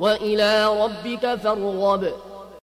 وإلى ربك فارغب.